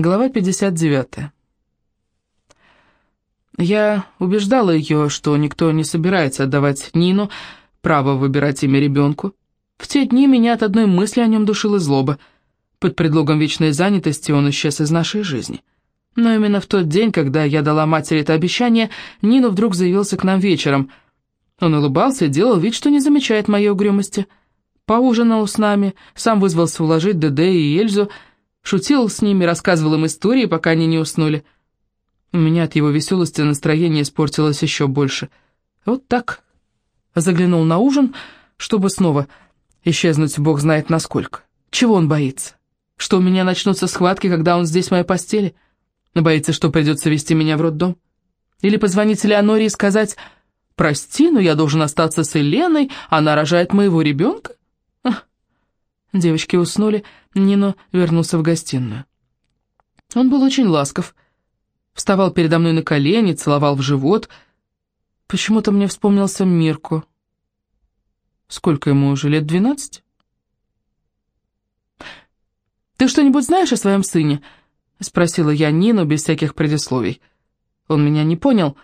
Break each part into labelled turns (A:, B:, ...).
A: Глава 59. Я убеждала ее, что никто не собирается отдавать Нину право выбирать имя ребенку. В те дни меня от одной мысли о нем душила злоба. Под предлогом вечной занятости он исчез из нашей жизни. Но именно в тот день, когда я дала матери это обещание, Нину вдруг заявился к нам вечером. Он улыбался и делал вид, что не замечает моей угрюмости. Поужинал с нами, сам вызвался уложить ДД и Эльзу, Шутил с ними, рассказывал им истории, пока они не уснули. У меня от его веселости настроение испортилось еще больше. Вот так. Заглянул на ужин, чтобы снова исчезнуть бог знает насколько. Чего он боится? Что у меня начнутся схватки, когда он здесь в моей постели? Боится, что придется вести меня в роддом? Или позвонить Леоноре и сказать, «Прости, но я должен остаться с Еленой, она рожает моего ребенка?» Девочки уснули, Нино вернулся в гостиную. Он был очень ласков. Вставал передо мной на колени, целовал в живот. Почему-то мне вспомнился Мирку. Сколько ему уже, лет двенадцать? «Ты что-нибудь знаешь о своем сыне?» — спросила я Нину без всяких предисловий. Он меня не понял,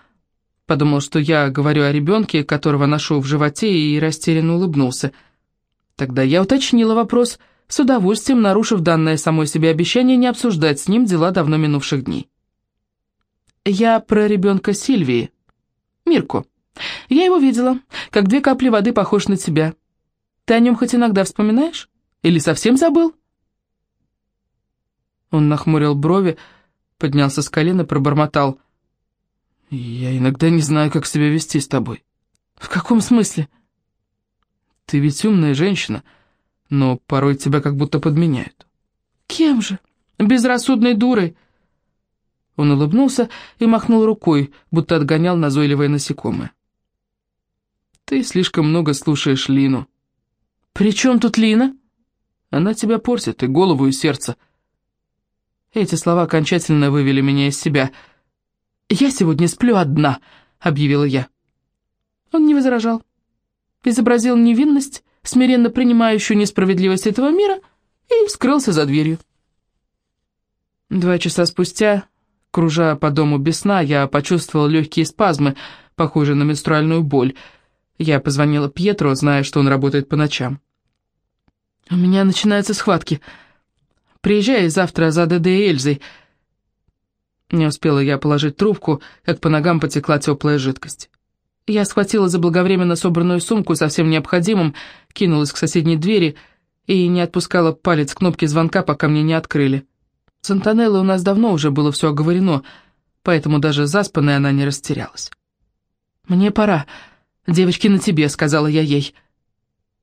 A: подумал, что я говорю о ребенке, которого ношу в животе, и растерянно улыбнулся — Тогда я уточнила вопрос, с удовольствием нарушив данное самой себе обещание не обсуждать с ним дела давно минувших дней. «Я про ребенка Сильвии. Мирку. Я его видела, как две капли воды похож на тебя. Ты о нем хоть иногда вспоминаешь? Или совсем забыл?» Он нахмурил брови, поднялся с колена, пробормотал. «Я иногда не знаю, как себя вести с тобой». «В каком смысле?» Ты ведь умная женщина, но порой тебя как будто подменяют». «Кем же? Безрассудной дурой?» Он улыбнулся и махнул рукой, будто отгонял назойливое насекомое. «Ты слишком много слушаешь Лину». «При чем тут Лина?» «Она тебя портит, и голову, и сердце». Эти слова окончательно вывели меня из себя. «Я сегодня сплю одна», — объявила я. Он не возражал изобразил невинность, смиренно принимающую несправедливость этого мира, и скрылся за дверью. Два часа спустя, кружа по дому без сна, я почувствовал легкие спазмы, похожие на менструальную боль. Я позвонила Пьетро, зная, что он работает по ночам. «У меня начинаются схватки. Приезжай завтра за ДД Эльзой». Не успела я положить трубку, как по ногам потекла теплая жидкость. Я схватила заблаговременно собранную сумку со всем необходимым, кинулась к соседней двери и не отпускала палец кнопки звонка, пока мне не открыли. С Антонеллой у нас давно уже было все оговорено, поэтому даже заспанная она не растерялась. «Мне пора. Девочки на тебе», — сказала я ей.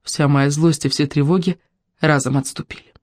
A: Вся моя злость и все тревоги разом отступили.